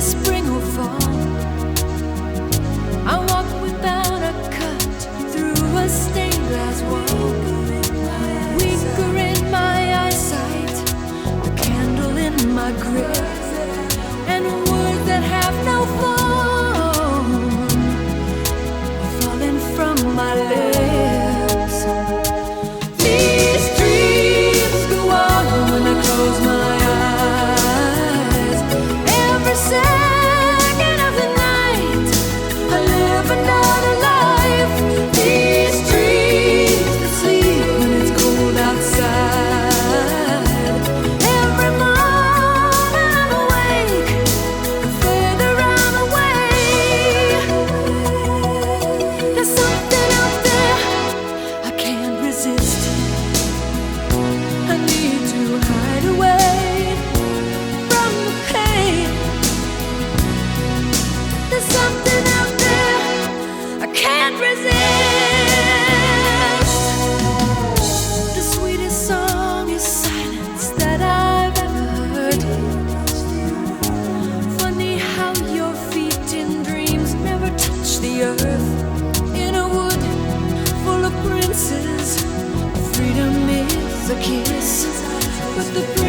spring or fall? A wood full of princes. Freedom is a kiss. But the